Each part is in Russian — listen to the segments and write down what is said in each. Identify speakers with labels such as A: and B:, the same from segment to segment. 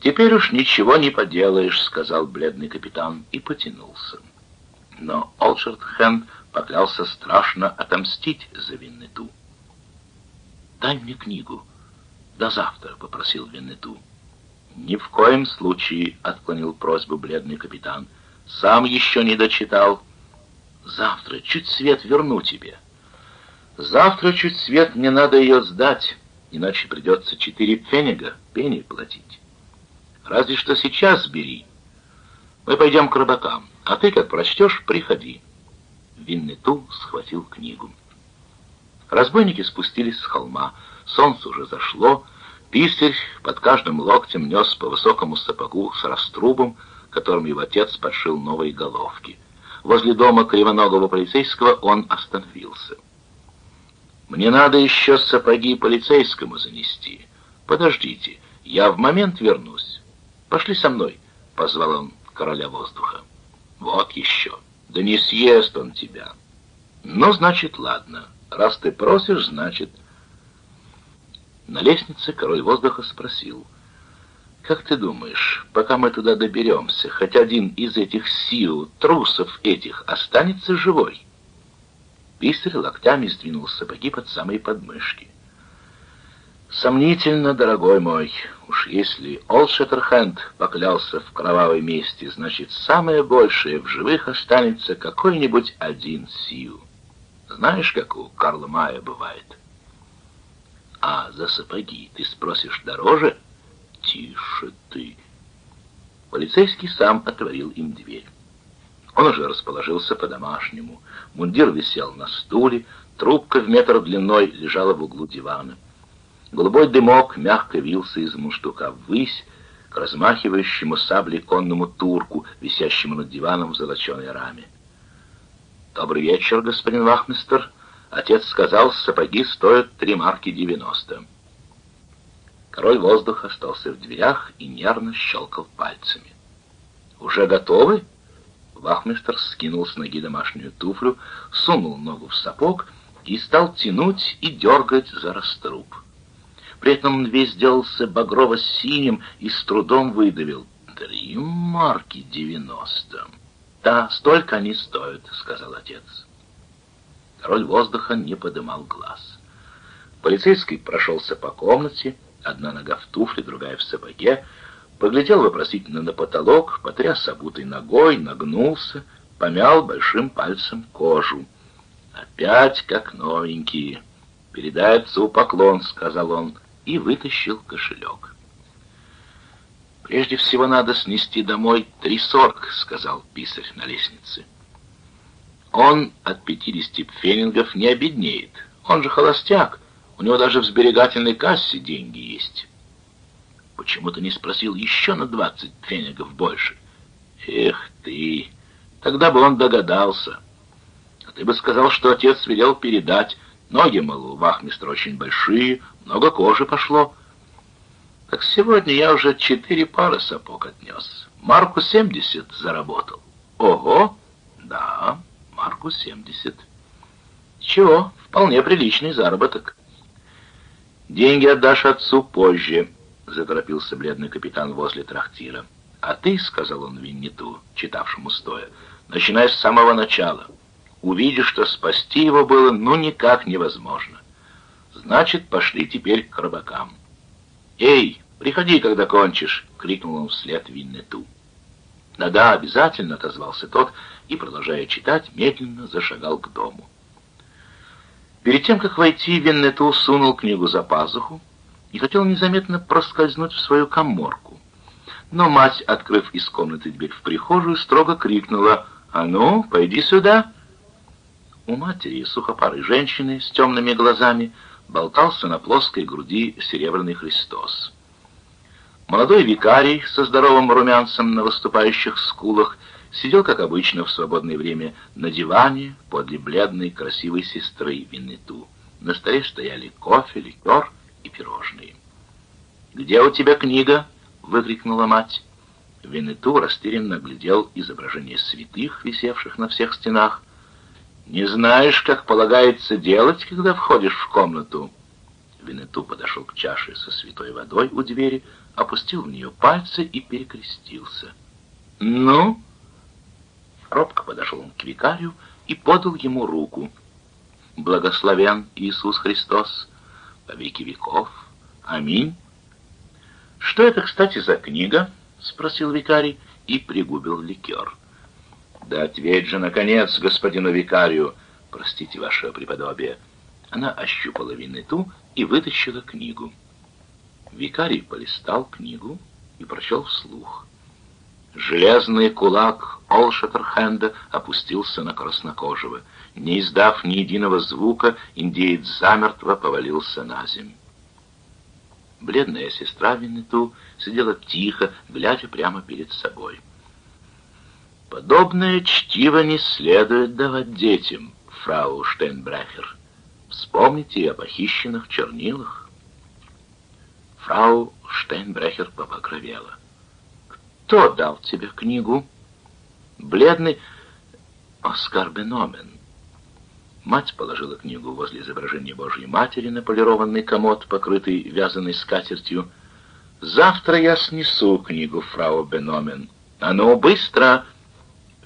A: «Теперь уж ничего не поделаешь», — сказал бледный капитан и потянулся. Но Олшертхен поклялся страшно отомстить за Виннету. «Дай мне книгу. До завтра», — попросил Виннету. «Ни в коем случае», — отклонил просьбу бледный капитан. «Сам еще не дочитал». «Завтра чуть свет верну тебе». «Завтра чуть свет мне надо ее сдать, иначе придется четыре пфенига пени платить». Разве что сейчас бери. Мы пойдем к рыбакам, а ты, как прочтешь, приходи. Виннету схватил книгу. Разбойники спустились с холма. Солнце уже зашло. Писарь под каждым локтем нес по высокому сапогу с раструбом, которым его отец подшил новые головки. Возле дома кривоногого полицейского он остановился. «Мне надо еще сапоги полицейскому занести. Подождите, я в момент вернусь». «Пошли со мной», — позвал он короля воздуха. «Вот еще. Да не съест он тебя». «Ну, значит, ладно. Раз ты просишь, значит...» На лестнице король воздуха спросил. «Как ты думаешь, пока мы туда доберемся, хоть один из этих сил, трусов этих, останется живой?» Писарь локтями сдвинул сапоги под самые подмышки. Сомнительно, дорогой мой. Уж если Олшеттерхенд поклялся в кровавой мести, значит, самое большее в живых останется какой-нибудь один Сью. Знаешь, как у Карла Мая бывает? А за сапоги ты спросишь дороже? Тише ты. Полицейский сам отворил им дверь. Он уже расположился по-домашнему. Мундир висел на стуле, трубка в метр длиной лежала в углу дивана. Голубой дымок мягко вился из муштука ввысь, к размахивающему саблей конному турку, висящему над диваном в золоченой раме. «Добрый вечер, господин Вахмистер. Отец сказал, сапоги стоят три марки девяносто». Король воздуха остался в дверях и нервно щелкал пальцами. «Уже готовы?» Вахмистер скинул с ноги домашнюю туфлю, сунул ногу в сапог и стал тянуть и дергать за раструб. При этом он весь сделался багрово-синим и с трудом выдавил. «Три марки девяносто». «Да, столько они стоят», — сказал отец. Король воздуха не подымал глаз. Полицейский прошелся по комнате, одна нога в туфле, другая в сапоге, поглядел вопросительно на потолок, потряс обутой ногой, нагнулся, помял большим пальцем кожу. «Опять как новенькие. Передай отцу поклон», — сказал он и вытащил кошелек. «Прежде всего надо снести домой три сорок», — сказал писарь на лестнице. «Он от пятидесяти пфенингов не обеднеет. Он же холостяк. У него даже в сберегательной кассе деньги есть». «Почему ты не спросил еще на двадцать пфенингов больше?» «Эх ты! Тогда бы он догадался. А ты бы сказал, что отец велел передать. Ноги, мол, у вахмистра очень большие, много кожи пошло. Так сегодня я уже четыре пары сапог отнес. Марку семьдесят заработал. Ого! Да, марку семьдесят. Чего? Вполне приличный заработок. Деньги отдашь отцу позже, заторопился бледный капитан возле трактира. А ты, сказал он Винниту, читавшему стоя, начинай с самого начала. Увидишь, что спасти его было ну никак невозможно. Значит, пошли теперь к рыбакам. «Эй, приходи, когда кончишь!» — крикнул он вслед Виннету. «Да-да, обязательно!» — отозвался тот и, продолжая читать, медленно зашагал к дому. Перед тем, как войти, Виннету сунул книгу за пазуху и хотел незаметно проскользнуть в свою коморку. Но мать, открыв из комнаты дверь в прихожую, строго крикнула «А ну, пойди сюда!» У матери, сухопарой женщины с темными глазами, болтался на плоской груди серебряный Христос. Молодой викарий со здоровым румянцем на выступающих скулах сидел, как обычно, в свободное время на диване подле бледной красивой сестры Виннету. На столе стояли кофе, ликер и пирожные. «Где у тебя книга?» — выкрикнула мать. Виннету растерянно глядел изображение святых, висевших на всех стенах, не знаешь, как полагается делать, когда входишь в комнату? Винету подошел к чаше со святой водой у двери, опустил в нее пальцы и перекрестился. «Ну?» Робко подошел он к викарию и подал ему руку. «Благословен Иисус Христос по веки веков. Аминь». «Что это, кстати, за книга?» — спросил викарий и пригубил ликер. «Да ответь же, наконец, господину викарию, простите, ваше преподобие». Она ощупала винету и вытащила книгу. Викарий полистал книгу и прочел вслух. Железный кулак Олшатерхенда опустился на краснокожего. Не издав ни единого звука, индеец замертво повалился на землю. Бледная сестра Виннету сидела тихо, глядя прямо перед собой. «Подобное чтиво не следует давать детям, фрау Штейнбрехер. Вспомните о похищенных чернилах». Фрау Штейнбрехер побагровела. «Кто дал тебе книгу?» «Бледный Оскар Беномен. Мать положила книгу возле изображения Божьей Матери на полированный комод, покрытый вязаной скатертью. «Завтра я снесу книгу, фрау Беномен. А ну, быстро!»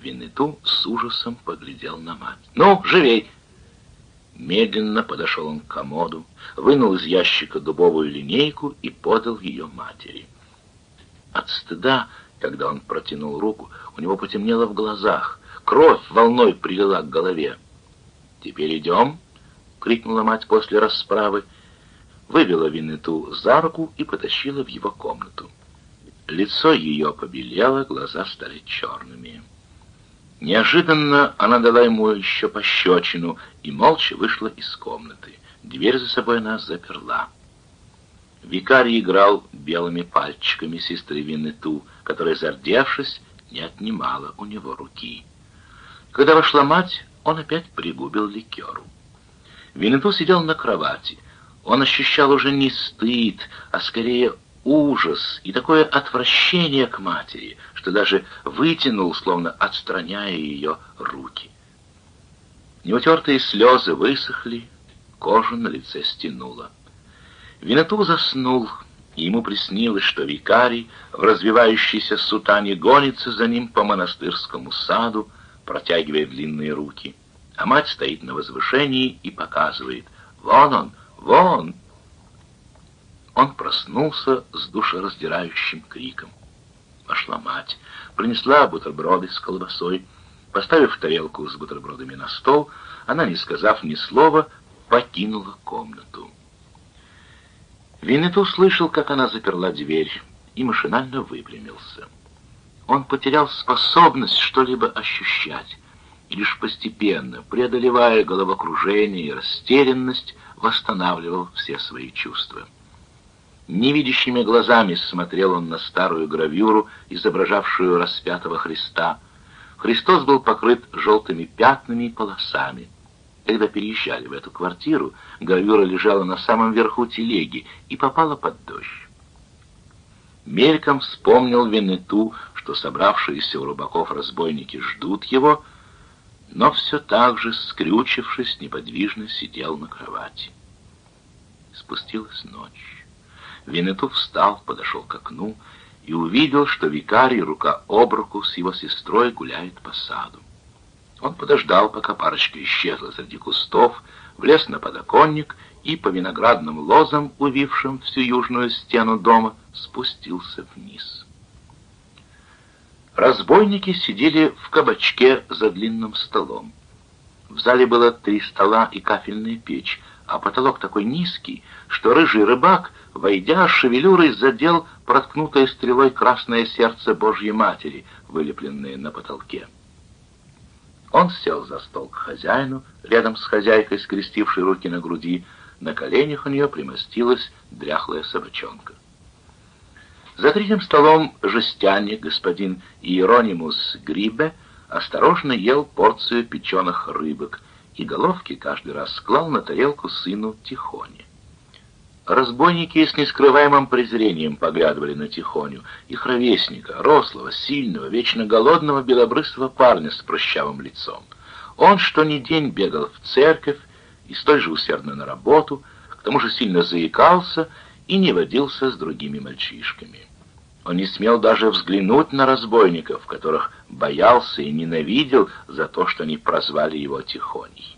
A: Виннету с ужасом поглядел на мать. «Ну, живей!» Медленно подошел он к комоду, вынул из ящика дубовую линейку и подал ее матери. От стыда, когда он протянул руку, у него потемнело в глазах, кровь волной прилила к голове. «Теперь идем!» — крикнула мать после расправы, вывела Виннету за руку и потащила в его комнату. Лицо ее побелело, глаза стали черными. Неожиданно она дала ему еще пощечину и молча вышла из комнаты. Дверь за собой она заперла. Викарий играл белыми пальчиками сестры Виннету, которая, зардевшись, не отнимала у него руки. Когда вошла мать, он опять пригубил ликеру. Виннету сидел на кровати. Он ощущал уже не стыд, а скорее ужас и такое отвращение к матери, что даже вытянул, словно отстраняя ее руки. Неутертые слезы высохли, кожу на лице стянуло. Винету заснул, и ему приснилось, что викарий в развивающейся сутане гонится за ним по монастырскому саду, протягивая длинные руки. А мать стоит на возвышении и показывает «Вон он! Вон!» Он проснулся с душераздирающим криком. Вошла мать, принесла бутерброды с колбасой. Поставив тарелку с бутербродами на стол, она, не сказав ни слова, покинула комнату. Виннет услышал, как она заперла дверь, и машинально выпрямился. Он потерял способность что-либо ощущать, и лишь постепенно, преодолевая головокружение и растерянность, восстанавливал все свои чувства. Невидящими глазами смотрел он на старую гравюру, изображавшую распятого Христа. Христос был покрыт желтыми пятнами и полосами. Когда переезжали в эту квартиру, гравюра лежала на самом верху телеги и попала под дождь. Мельком вспомнил Венету, что собравшиеся у рыбаков разбойники ждут его, но все так же, скрючившись, неподвижно сидел на кровати. Спустилась ночь. Винету встал, подошел к окну и увидел, что викарий рука об руку с его сестрой гуляет по саду. Он подождал, пока парочка исчезла среди кустов, влез на подоконник и по виноградным лозам, увившим всю южную стену дома, спустился вниз. Разбойники сидели в кабачке за длинным столом. В зале было три стола и кафельная печь, а потолок такой низкий, что рыжий рыбак, войдя, шевелюрой задел проткнутое стрелой красное сердце Божьей Матери, вылепленное на потолке. Он сел за стол к хозяину, рядом с хозяйкой, скрестившей руки на груди. На коленях у нее примостилась дряхлая собачонка. За третьим столом жестяник, господин Иеронимус Грибе, осторожно ел порцию печеных рыбок и головки каждый раз склал на тарелку сыну Тихоне. Разбойники с нескрываемым презрением поглядывали на Тихоню, их ровесника, рослого, сильного, вечно голодного белобрысого парня с прыщавым лицом. Он что ни день бегал в церковь и столь же усердно на работу, к тому же сильно заикался и не водился с другими мальчишками. Он не смел даже взглянуть на разбойников, которых боялся и ненавидел за то, что они прозвали его Тихоней.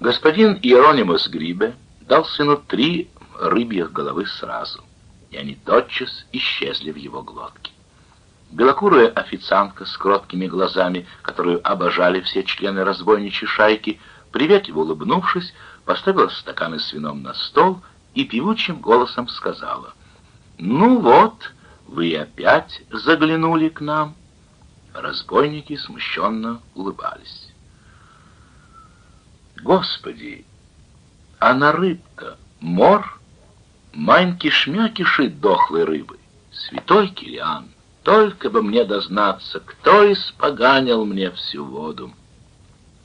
A: Господин Иеронимус Грибе дал сыну три рыбьих головы сразу, и они тотчас исчезли в его глотке. Белокурая официантка с кроткими глазами, которую обожали все члены разбойничьей шайки, приветливо улыбнувшись, поставила стаканы с вином на стол и певучим голосом сказала, «Ну вот, вы опять заглянули к нам». Разбойники смущенно улыбались. «Господи, а на рыб-то мор? Мань-кишмя дохлой рыбы. Святой Килиан, только бы мне дознаться, кто испоганил мне всю воду».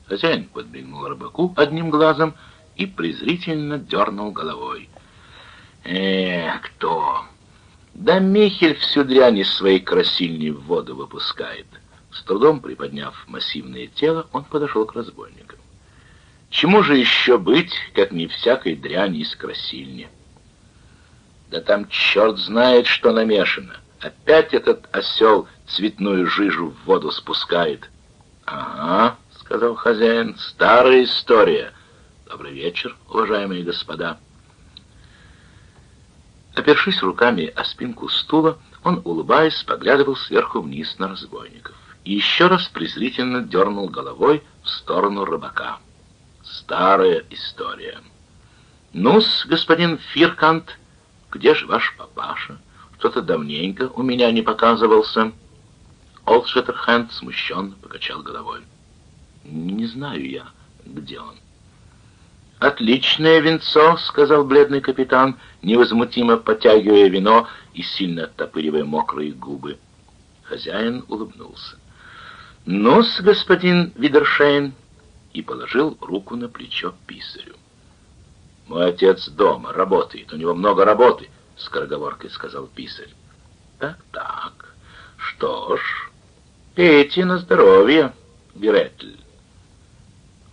A: Хозяин подбегнул рыбаку одним глазом и презрительно дернул головой. «Эх, кто? Да Михель всю дрянь из своей красильни в воду выпускает». С трудом приподняв массивное тело, он подошел к разбойникам. «Чему же еще быть, как не всякой дряни из красильни?» «Да там черт знает, что намешано. Опять этот осел цветную жижу в воду спускает». «Ага», — сказал хозяин, — «старая история». «Добрый вечер, уважаемые господа». Опершись руками о спинку стула, он, улыбаясь, поглядывал сверху вниз на разбойников и еще раз презрительно дернул головой в сторону рыбака. Старая история. «Ну-с, господин Фиркант, где же ваш папаша? Что-то давненько у меня не показывался». Олд Шеттерхенд смущенно покачал головой. «Не знаю я, где он». «Отличное венцо», — сказал бледный капитан, невозмутимо потягивая вино и сильно оттопыривая мокрые губы. Хозяин улыбнулся. «Ну-с, господин Видершейн», и положил руку на плечо писарю. «Мой отец дома, работает, у него много работы», — скороговоркой сказал писарь. «Так-так, что ж, пейте на здоровье, Гретль»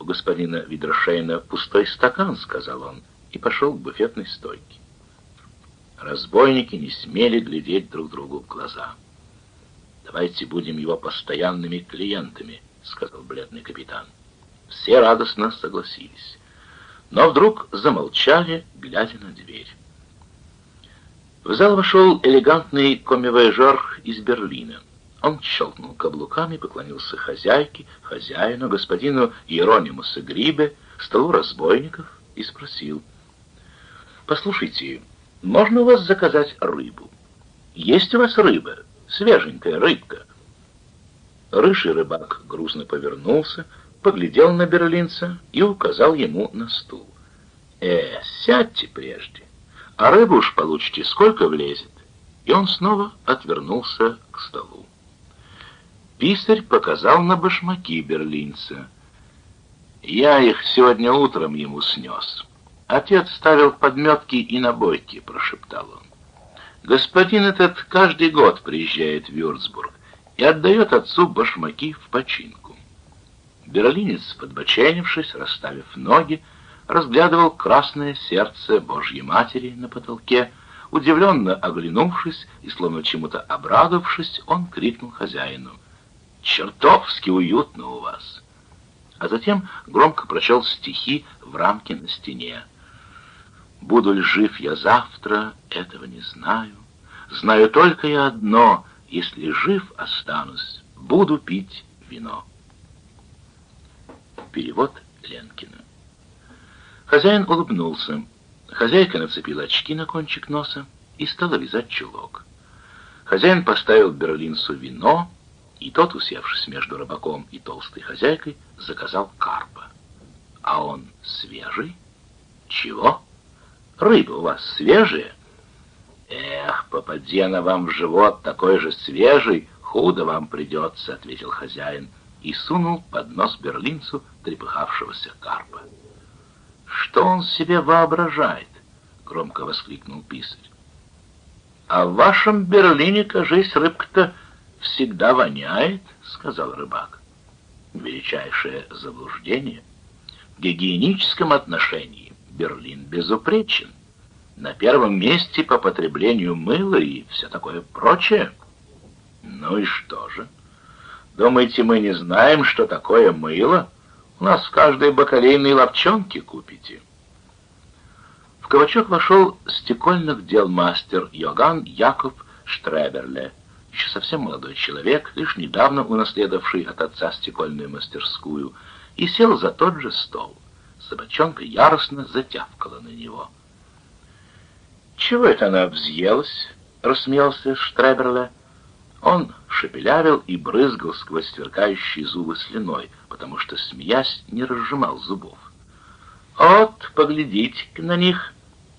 A: у господина Видершейна пустой стакан», — сказал он, и пошел к буфетной стойке. Разбойники не смели глядеть друг другу в глаза. «Давайте будем его постоянными клиентами», — сказал бледный капитан. Все радостно согласились. Но вдруг замолчали, глядя на дверь. В зал вошел элегантный комивояжер из Берлина. Он щелкнул каблуками, поклонился хозяйке, хозяину, господину Иеронимусу Грибе, столу разбойников и спросил. «Послушайте, можно у вас заказать рыбу? Есть у вас рыба? Свеженькая рыбка?» Рыжий рыбак грустно повернулся, поглядел на берлинца и указал ему на стул. «Э, сядьте прежде, а рыбу уж получите, сколько влезет». И он снова отвернулся к столу. Писарь показал на башмаки берлинца. «Я их сегодня утром ему снес. Отец ставил подметки и набойки», — прошептал он. «Господин этот каждый год приезжает в Вюрцбург и отдает отцу башмаки в починку». Берлинец, подбоченившись, расставив ноги, разглядывал красное сердце Божьей Матери на потолке, удивленно оглянувшись и, словно чему-то обрадовавшись, он крикнул хозяину — чертовски уютно у вас. А затем громко прочел стихи в рамке на стене. Буду ли жив я завтра, этого не знаю. Знаю только я одно, если жив останусь, буду пить вино. Перевод Ленкина. Хозяин улыбнулся. Хозяйка нацепила очки на кончик носа и стала вязать чулок. Хозяин поставил берлинцу вино, и тот, усевшись между рыбаком и толстой хозяйкой, заказал карпа. А он свежий? Чего? Рыба у вас свежая? Эх, попади она вам в живот такой же свежий, худо вам придется, ответил хозяин и сунул под нос берлинцу трепыхавшегося карпа. Что он себе воображает? Громко воскликнул писарь. А в вашем Берлине, кажись, рыбка-то всегда воняет», — сказал рыбак. «Величайшее заблуждение. В гигиеническом отношении Берлин безупречен. На первом месте по потреблению мыла и все такое прочее. Ну и что же? Думаете, мы не знаем, что такое мыло? У нас в каждой бакалейной лапчонке купите. В кабачок вошел стекольных дел мастер Йоган Якоб Штреберле, еще совсем молодой человек, лишь недавно унаследовавший от отца стекольную мастерскую, и сел за тот же стол. Собачонка яростно затявкала на него. «Чего это она взъелась?» — рассмеялся Штреберле. Он шепелявил и брызгал сквозь сверкающие зубы слюной, потому что, смеясь, не разжимал зубов. «Вот, поглядите на них!»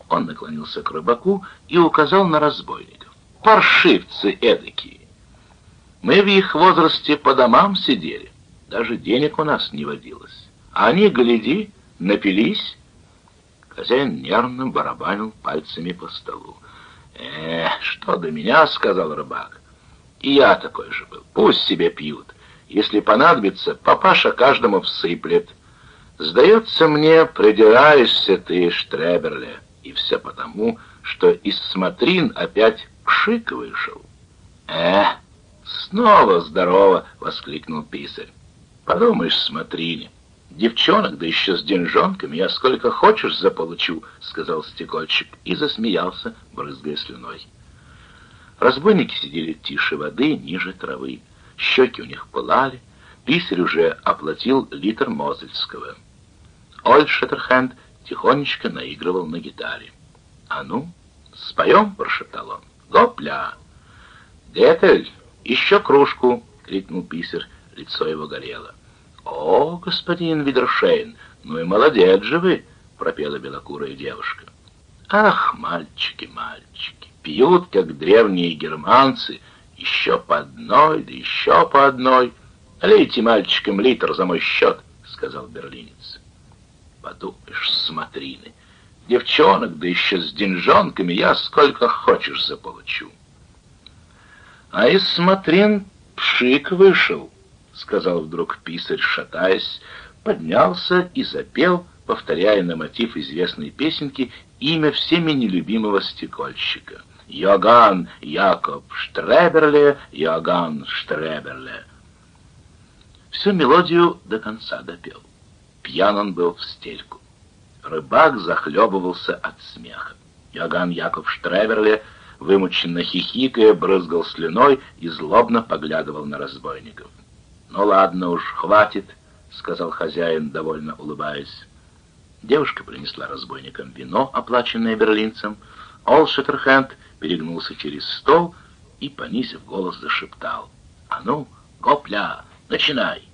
A: Он наклонился к рыбаку и указал на разбойников. «Паршивцы эдакие! Мы в их возрасте по домам сидели, даже денег у нас не водилось. А они, гляди, напились!» Хозяин нервно барабанил пальцами по столу. «Э, что до меня?» — сказал рыбак. «И я такой же был. Пусть себе пьют. Если понадобится, папаша каждому всыплет. Сдается мне, придираешься ты, Штреберле». И все потому, что из смотрин опять пшик вышел. «Э, снова здорово!» — воскликнул писарь. «Подумаешь, смотрини, девчонок, да еще с деньжонками, я сколько хочешь заполучу», — сказал стекольщик и засмеялся, брызгая слюной. Разбойники сидели тише воды, ниже травы. Щеки у них пылали. Писарь уже оплатил литр Мозельского. Ольд Шеттерхенд тихонечко наигрывал на гитаре. «А ну, споем?» — прошептал он. «Гопля!» «Детель, еще кружку!» — крикнул писер. Лицо его горело. «О, господин Видершейн, ну и молодец же вы!» — пропела белокурая девушка. «Ах, мальчики, мальчики, пьют, как древние германцы, еще по одной, да еще по одной. Лейте мальчикам литр за мой счет», — сказал берлинец. Подумаешь, смотрины. Девчонок, да еще с деньжонками, я сколько хочешь заполучу. А из смотрин пшик вышел, сказал вдруг писарь, шатаясь, поднялся и запел, повторяя на мотив известной песенки имя всеми нелюбимого стекольщика. Йоган Якоб Штреберле, Йоган Штреберле. Всю мелодию до конца допел. Пьян он был в стельку. Рыбак захлебывался от смеха. Йоган Яков Штреверле, вымученно хихикая, брызгал слюной и злобно поглядывал на разбойников. «Ну ладно уж, хватит», — сказал хозяин, довольно улыбаясь. Девушка принесла разбойникам вино, оплаченное берлинцем. Ол Шеттерхенд перегнулся через стол и, понизив голос, зашептал. «А ну, гопля, начинай!»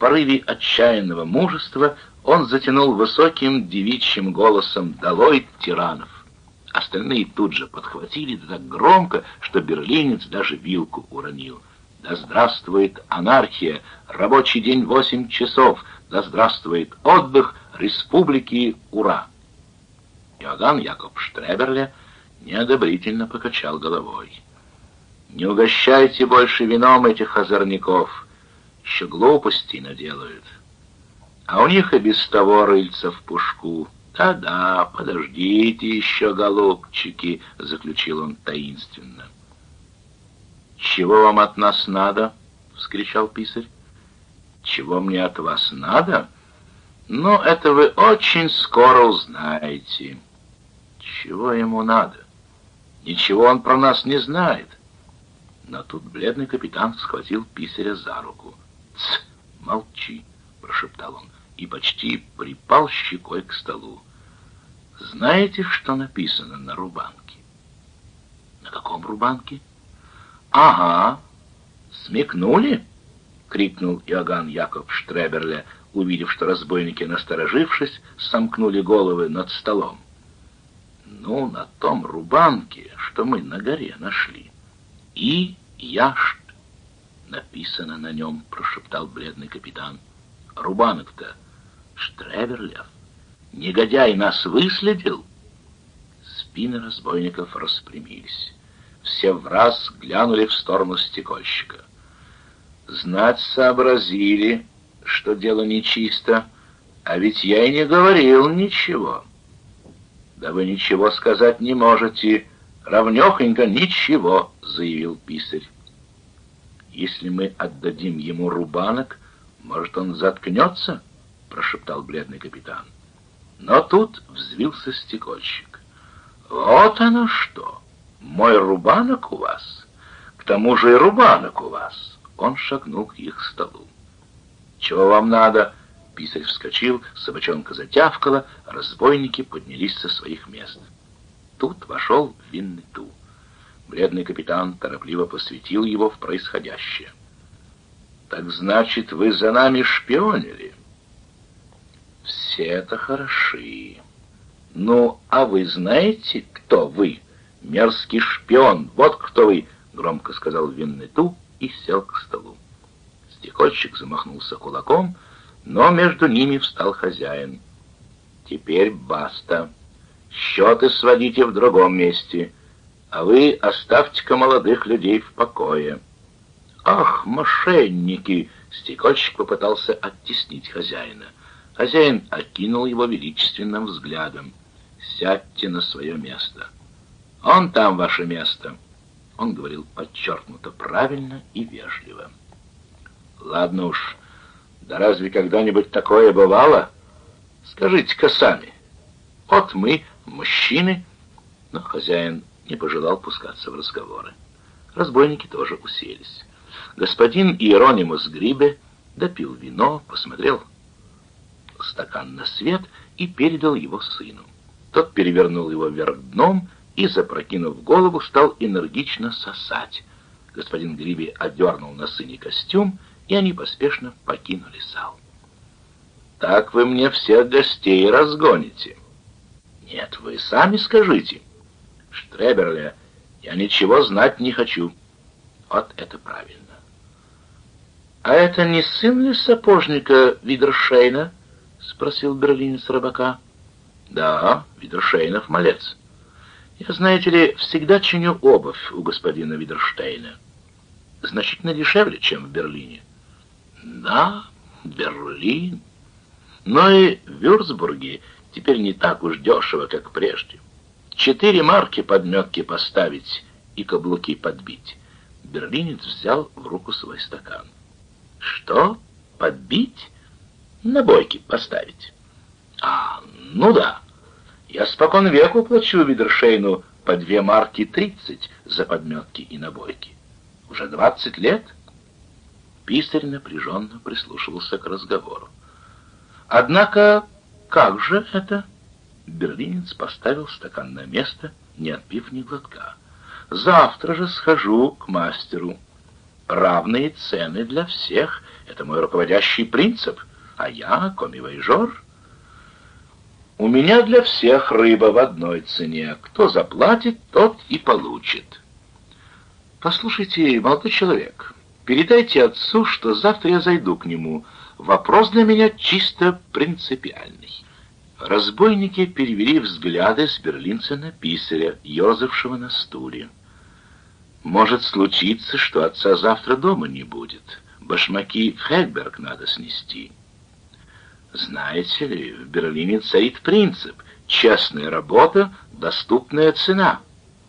A: порыве отчаянного мужества он затянул высоким девичьим голосом «Долой тиранов!». Остальные тут же подхватили так громко, что берлинец даже вилку уронил. «Да здравствует анархия! Рабочий день восемь часов! Да здравствует отдых! Республики! Ура!» Иоганн Якоб Штреберле неодобрительно покачал головой. «Не угощайте больше вином этих озорников!» еще глупостей наделают. А у них и без того рыльца в пушку. «Да-да, подождите еще, голубчики», — заключил он таинственно. «Чего вам от нас надо?» — вскричал писарь. «Чего мне от вас надо? Ну, это вы очень скоро узнаете». «Чего ему надо? Ничего он про нас не знает». Но тут бледный капитан схватил писаря за руку. «Тсс, молчи!» — прошептал он и почти припал щекой к столу. «Знаете, что написано на рубанке?» «На каком рубанке?» «Ага! Смекнули?» — крикнул Иоганн Якоб Штреберле, увидев, что разбойники, насторожившись, сомкнули головы над столом. «Ну, на том рубанке, что мы на горе нашли. И я написано на нем», — прошептал бледный капитан. «Рубанок-то Штреверлев. Негодяй нас выследил?» Спины разбойников распрямились. Все в раз глянули в сторону стекольщика. Знать сообразили, что дело нечисто, А ведь я и не говорил ничего. Да вы ничего сказать не можете, равнёхонько ничего, заявил писарь. Если мы отдадим ему рубанок, может, он заткнется? Прошептал бледный капитан. Но тут взвился стекольщик. Вот оно что! Мой рубанок у вас. К тому же и рубанок у вас. Он шагнул к их столу. Чего вам надо? Писарь вскочил, собачонка затявкала, разбойники поднялись со своих мест. Тут вошел Виннету. Бледный капитан торопливо посвятил его в происходящее. «Так значит, вы за нами шпионили?» «Все это хороши. Ну, а вы знаете, кто вы? Мерзкий шпион, вот кто вы!» — громко сказал Виннету и сел к столу. Стекольщик замахнулся кулаком — но между ними встал хозяин. «Теперь баста. Счеты сводите в другом месте, а вы оставьте-ка молодых людей в покое». «Ах, мошенники!» — стекольщик попытался оттеснить хозяина. Хозяин окинул его величественным взглядом. «Сядьте на свое место». «Он там ваше место!» Он говорил подчеркнуто правильно и вежливо. «Ладно уж, да разве когда-нибудь такое бывало? Скажите-ка сами. Вот мы, мужчины, но хозяин не пожелал пускаться в разговоры. Разбойники тоже уселись. Господин Иеронимус Грибе допил вино, посмотрел стакан на свет и передал его сыну. Тот перевернул его вверх дном и, запрокинув голову, стал энергично сосать. Господин Гриби одернул на сыне костюм и они поспешно покинули зал. «Так вы мне всех гостей разгоните». «Нет, вы сами скажите». «Штреберле, я ничего знать не хочу». «Вот это правильно». «А это не сын ли сапожника Видершейна?» — спросил берлинец рыбака. «Да, Видершейнов малец. Я, знаете ли, всегда чиню обувь у господина Видерштейна. Значительно дешевле, чем в Берлине». Да, Берлин. Но и в Вюрцбурге теперь не так уж дешево, как прежде. Четыре марки подметки поставить и каблуки подбить. Берлинец взял в руку свой стакан. Что? Подбить? На бойки поставить. А, ну да. Я спокон веку плачу Видершейну по две марки тридцать за подметки и набойки. Уже двадцать лет — Писарь напряженно прислушивался к разговору. «Однако, как же это?» Берлинец поставил стакан на место, не отпив ни глотка. «Завтра же схожу к мастеру. Равные цены для всех — это мой руководящий принцип, а я — комивайжор. У меня для всех рыба в одной цене. Кто заплатит, тот и получит». «Послушайте, молодой человек», Передайте отцу, что завтра я зайду к нему. Вопрос для меня чисто принципиальный». Разбойники перевели взгляды с берлинца на писаря, ерзавшего на стуле. «Может случиться, что отца завтра дома не будет. Башмаки в Хельберг надо снести». Знаете ли, в Берлине царит принцип «честная работа, доступная цена»,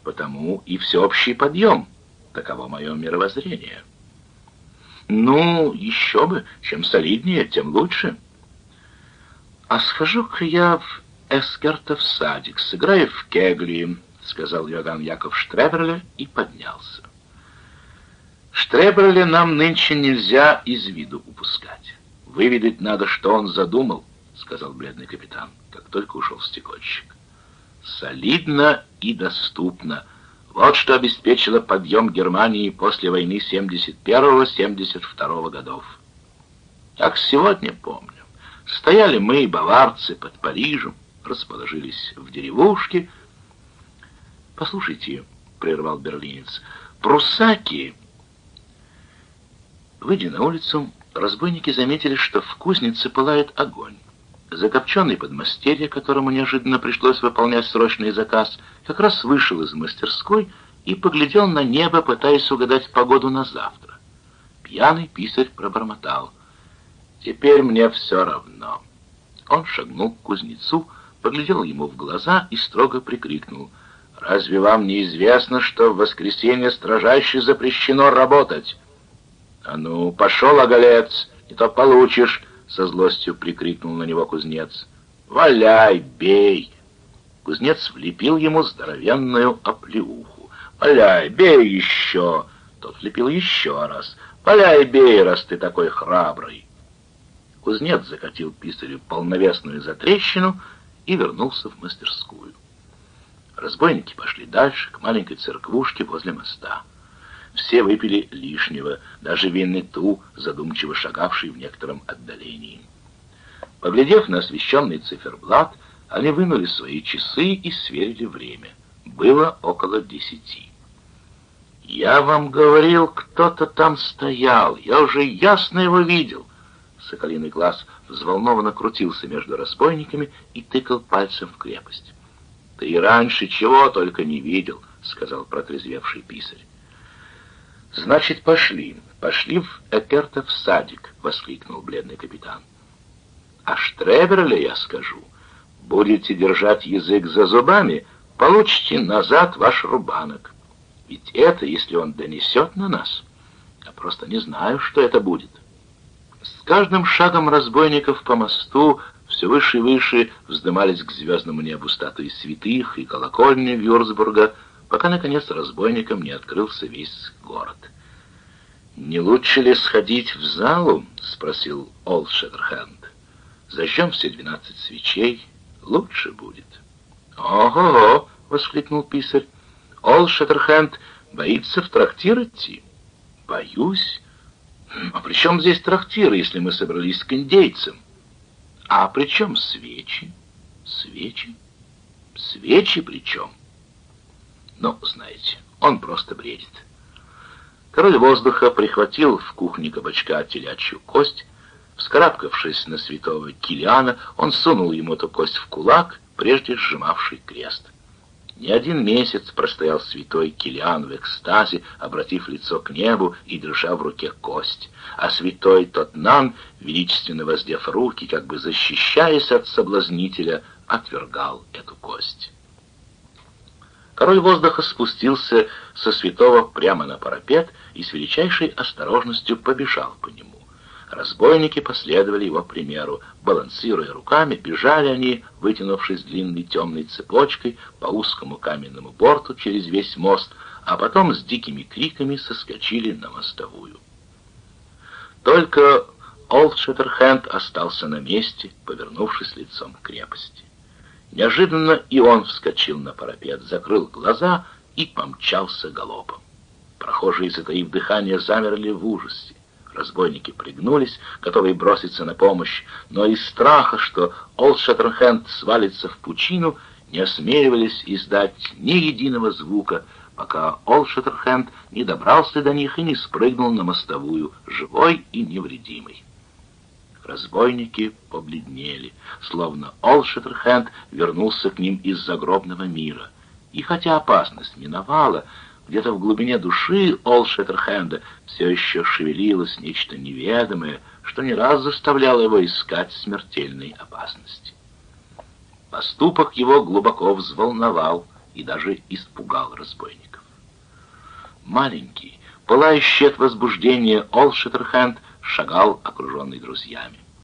A: потому и всеобщий подъем. Таково мое мировоззрение. Ну, еще бы, чем солиднее, тем лучше. А схожу-ка я в Эскертов садик, сыграю в кегли, сказал Йоганн Яков Штреберле и поднялся. Штреберле нам нынче нельзя из виду упускать. Выведать надо, что он задумал, сказал бледный капитан, как только ушел стекольщик. Солидно и доступно, вот что обеспечило подъем Германии после войны 71-72 годов. Как сегодня помню, стояли мы, баварцы, под Парижем, расположились в деревушке. «Послушайте», — прервал берлинец, — «прусаки...» Выйдя на улицу, разбойники заметили, что в кузнице пылает огонь. Закопченный подмастерье, которому неожиданно пришлось выполнять срочный заказ, как раз вышел из мастерской и поглядел на небо, пытаясь угадать погоду на завтра. Пьяный писарь пробормотал. «Теперь мне все равно». Он шагнул к кузнецу, поглядел ему в глаза и строго прикрикнул. «Разве вам не известно, что в воскресенье строжаще запрещено работать?» «А ну, пошел, оголец, не то получишь!» — со злостью прикрикнул на него кузнец. «Валяй, бей!» Кузнец влепил ему здоровенную оплеуху. «Валяй, бей еще!» Тот влепил еще раз. «Валяй, бей, раз ты такой храбрый!» Кузнец закатил писарю полновесную затрещину и вернулся в мастерскую. Разбойники пошли дальше, к маленькой церквушке возле моста. Все выпили лишнего, даже Виннету, задумчиво шагавший в некотором отдалении. Поглядев на освещенный циферблат, они вынули свои часы и сверили время. Было около десяти. «Я вам говорил, кто-то там стоял. Я уже ясно его видел. Соколиный глаз взволнованно крутился между разбойниками и тыкал пальцем в крепость. «Ты раньше чего только не видел», — сказал протрезвевший писарь. «Значит, пошли. Пошли в Экертов садик», — воскликнул бледный капитан. «А Штреберли, я скажу, будете держать язык за зубами, получите назад ваш рубанок. Ведь это, если он донесет на нас, я просто не знаю, что это будет». С каждым шагом разбойников по мосту все выше и выше вздымались к звездному небу статуи святых и колокольни Вюрцбурга, пока, наконец, разбойникам не открылся весь город. «Не лучше ли сходить в залу?» — спросил Олд Шеттерхенд. «Зажжем все двенадцать свечей, лучше будет». «Ого-го!» — воскликнул писарь. «Олд Шеттерхенд боится в трактир идти?» «Боюсь?» А при чем здесь трактир, если мы собрались к индейцам? А при чем свечи? Свечи? Свечи при чем? Ну, знаете, он просто бредит. Король воздуха прихватил в кухне кабачка телячью кость. Вскарабкавшись на святого Килиана, он сунул ему эту кость в кулак, прежде сжимавший крест. Не один месяц простоял святой Килиан в экстазе, обратив лицо к небу и держа в руке кость, а святой Тотнан, величественно воздев руки, как бы защищаясь от соблазнителя, отвергал эту кость. Король воздуха спустился со святого прямо на парапет и с величайшей осторожностью побежал по нему. Разбойники последовали его примеру. Балансируя руками, бежали они, вытянувшись длинной темной цепочкой по узкому каменному борту через весь мост, а потом с дикими криками соскочили на мостовую. Только Олд Шеттерхенд остался на месте, повернувшись лицом к крепости. Неожиданно и он вскочил на парапет, закрыл глаза и помчался галопом. Прохожие, затаив дыхание, замерли в ужасе. Разбойники пригнулись, готовые броситься на помощь, но из страха, что Олд Шаттерхенд свалится в пучину, не осмеливались издать ни единого звука, пока Олд Шаттерхенд не добрался до них и не спрыгнул на мостовую, живой и невредимый. Разбойники побледнели, словно Олд Шаттерхенд вернулся к ним из загробного мира. И хотя опасность миновала, где-то в глубине души Ол Шеттерхенда все еще шевелилось нечто неведомое, что не раз заставляло его искать смертельной опасности. Поступок его глубоко взволновал и даже испугал разбойников. Маленький, пылающий от возбуждения Ол Шеттерхенд шагал, окруженный друзьями.